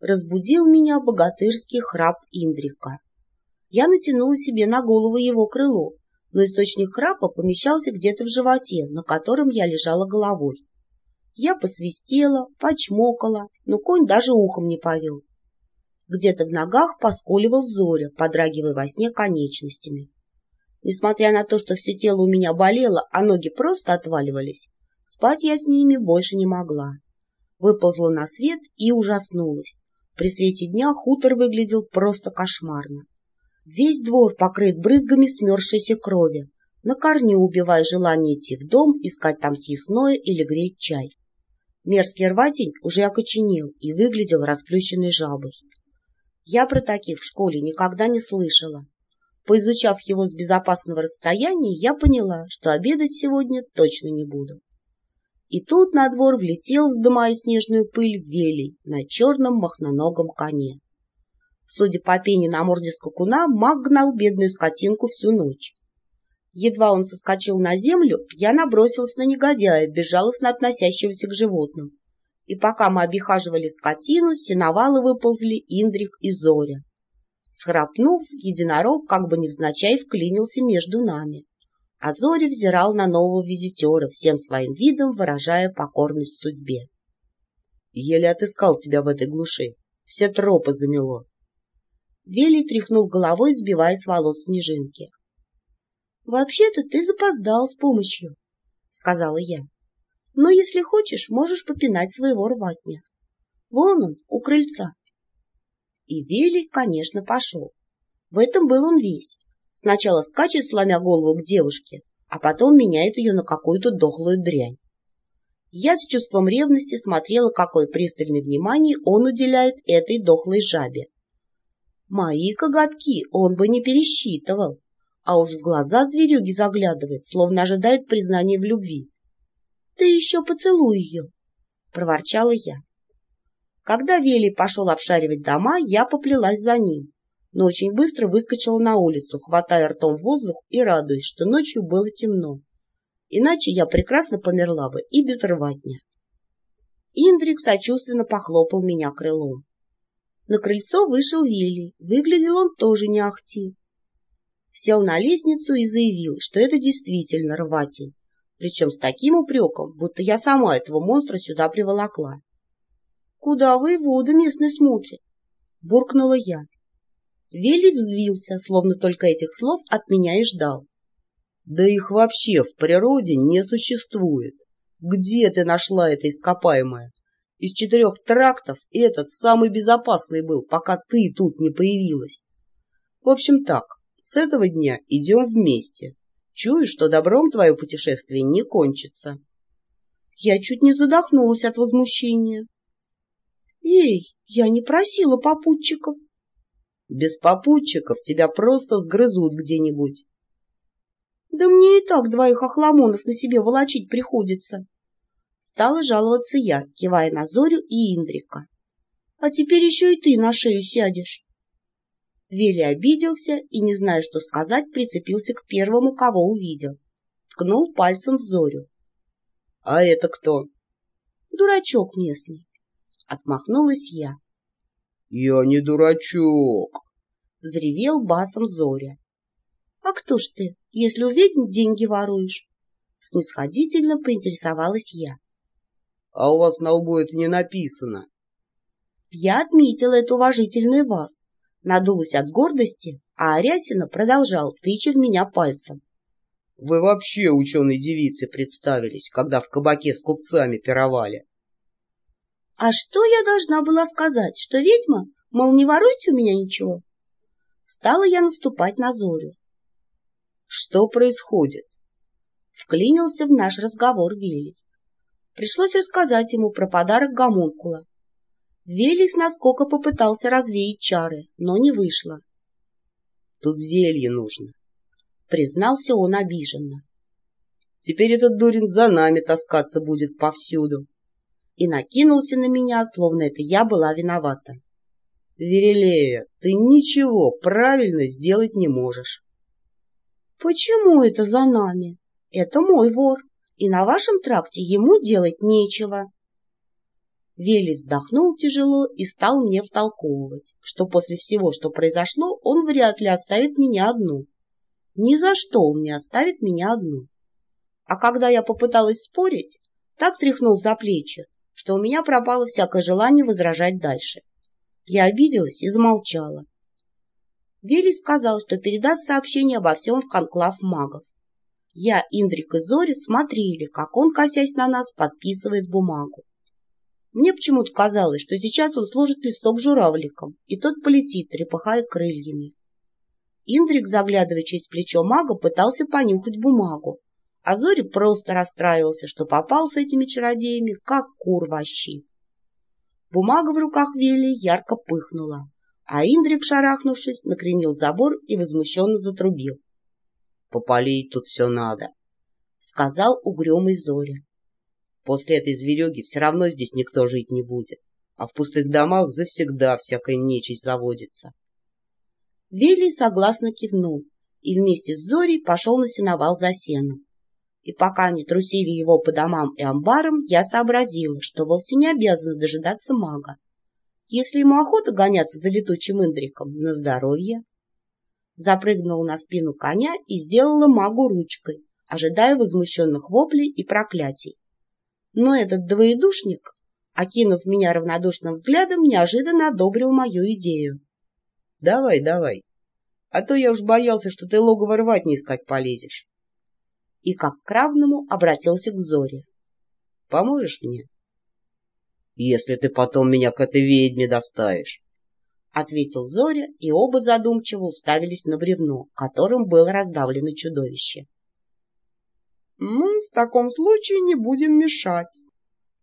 разбудил меня богатырский храп Индрика. Я натянула себе на голову его крыло, но источник храпа помещался где-то в животе, на котором я лежала головой. Я посвистела, почмокала, но конь даже ухом не повел. Где-то в ногах поскуливал Зоря, подрагивая во сне конечностями. Несмотря на то, что все тело у меня болело, а ноги просто отваливались, спать я с ними больше не могла. Выползла на свет и ужаснулась. При свете дня хутор выглядел просто кошмарно. Весь двор покрыт брызгами смерзшейся крови, на корню убивая желание идти в дом, искать там съестное или греть чай. Мерзкий рватень уже окоченел и выглядел расплющенной жабой. Я про таких в школе никогда не слышала. Поизучав его с безопасного расстояния, я поняла, что обедать сегодня точно не буду. И тут на двор влетел, вздымая снежную пыль, велий на черном махноногом коне. Судя по пене на морде скакуна, маг гнал бедную скотинку всю ночь. Едва он соскочил на землю, я набросилась на негодяя, безжалостно относящегося к животным. И пока мы обихаживали скотину, с сеновала выползли Индрик и Зоря. Схрапнув, единорог как бы невзначай вклинился между нами. А Зоря взирал на нового визитера, всем своим видом выражая покорность судьбе. — Еле отыскал тебя в этой глуши. Все тропы замело. Вели тряхнул головой, сбивая с волос снежинки. — Вообще-то ты запоздал с помощью, — сказала я. — Но если хочешь, можешь попинать своего рватня. Вон он, у крыльца. И Вели, конечно, пошел. В этом был он весь. Сначала скачет, сломя голову к девушке, а потом меняет ее на какую-то дохлую дрянь. Я с чувством ревности смотрела, какое пристальное внимание он уделяет этой дохлой жабе. Мои коготки он бы не пересчитывал, а уж в глаза зверюги заглядывает, словно ожидает признания в любви. — Ты еще поцелуй ее, — проворчала я. Когда Вели пошел обшаривать дома, я поплелась за ним, но очень быстро выскочила на улицу, хватая ртом воздух и радуясь, что ночью было темно. Иначе я прекрасно померла бы и без рватня. Индрик сочувственно похлопал меня крылом. На крыльцо вышел Вилли. Выглядел он тоже не ахти. Сел на лестницу и заявил, что это действительно рватель. Причем с таким упреком, будто я сама этого монстра сюда приволокла. — Куда воевода местный смотрит? — буркнула я. Вилли взвился, словно только этих слов от меня и ждал. — Да их вообще в природе не существует. Где ты нашла это ископаемое? Из четырех трактов этот самый безопасный был, пока ты тут не появилась. В общем так, с этого дня идем вместе. Чую, что добром твое путешествие не кончится. Я чуть не задохнулась от возмущения. Эй, я не просила попутчиков. Без попутчиков тебя просто сгрызут где-нибудь. Да мне и так двоих охламонов на себе волочить приходится. Стала жаловаться я, кивая на Зорю и Индрика. — А теперь еще и ты на шею сядешь. Вели обиделся и, не зная, что сказать, прицепился к первому, кого увидел. Ткнул пальцем в Зорю. — А это кто? — Дурачок местный. Отмахнулась я. — Я не дурачок, — взревел басом Зоря. — А кто ж ты, если у ведьм деньги воруешь? Снисходительно поинтересовалась я. А у вас на лбу это не написано. Я отметила это уважительный вас, надулась от гордости, а Арясина продолжал, тыча в меня пальцем. Вы вообще ученой девицы представились, когда в кабаке с купцами пировали. А что я должна была сказать, что ведьма, мол, не воруйте у меня ничего? Стала я наступать на Зорю. Что происходит? Вклинился в наш разговор Вилли. Пришлось рассказать ему про подарок гомункула. Велес насколько попытался развеять чары, но не вышло. — Тут зелье нужно, — признался он обиженно. — Теперь этот дурин за нами таскаться будет повсюду. И накинулся на меня, словно это я была виновата. — Верелея, ты ничего правильно сделать не можешь. — Почему это за нами? Это мой вор и на вашем тракте ему делать нечего. Вели вздохнул тяжело и стал мне втолковывать, что после всего, что произошло, он вряд ли оставит меня одну. Ни за что он не оставит меня одну. А когда я попыталась спорить, так тряхнул за плечи, что у меня пропало всякое желание возражать дальше. Я обиделась и замолчала. Вели сказал, что передаст сообщение обо всем в конклав магов. Я, Индрик и Зори смотрели, как он, косясь на нас, подписывает бумагу. Мне почему-то казалось, что сейчас он сложит листок журавликом, и тот полетит, трепыхая крыльями. Индрик, заглядывая через плечо мага, пытался понюхать бумагу, а Зори просто расстраивался, что попал с этими чародеями, как кур в Бумага в руках Вели ярко пыхнула, а Индрик, шарахнувшись, накренил забор и возмущенно затрубил. — Попалить тут все надо, — сказал угрюмый Зоря. После этой звереги все равно здесь никто жить не будет, а в пустых домах завсегда всякая нечисть заводится. Вилли согласно кивнул и вместе с Зорей пошел на сеновал за сеном. И пока они трусили его по домам и амбарам, я сообразила, что вовсе не обязана дожидаться мага. Если ему охота гоняться за летучим индриком, на здоровье. Запрыгнула на спину коня и сделала магу ручкой, ожидая возмущенных воплей и проклятий. Но этот двоедушник, окинув меня равнодушным взглядом, неожиданно одобрил мою идею. — Давай, давай, а то я уж боялся, что ты логово рвать не искать полезешь. И как к равному обратился к Зоре. — Поможешь мне? — Если ты потом меня к этой ведьме доставишь. — ответил Зоря, и оба задумчиво уставились на бревно, которым было раздавлено чудовище. «Мы в таком случае не будем мешать!»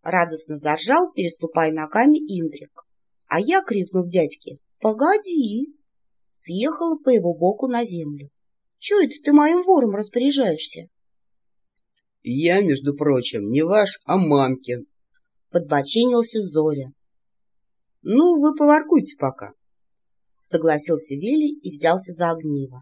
Радостно заржал, переступая ногами Индрик. А я, крикнув дядьке, «Погоди!» съехала по его боку на землю. «Чего это ты моим вором распоряжаешься?» «Я, между прочим, не ваш, а мамкин!» Подбочинился Зоря. «Ну, вы поваркуйте пока!» Согласился Вели и взялся за огниво.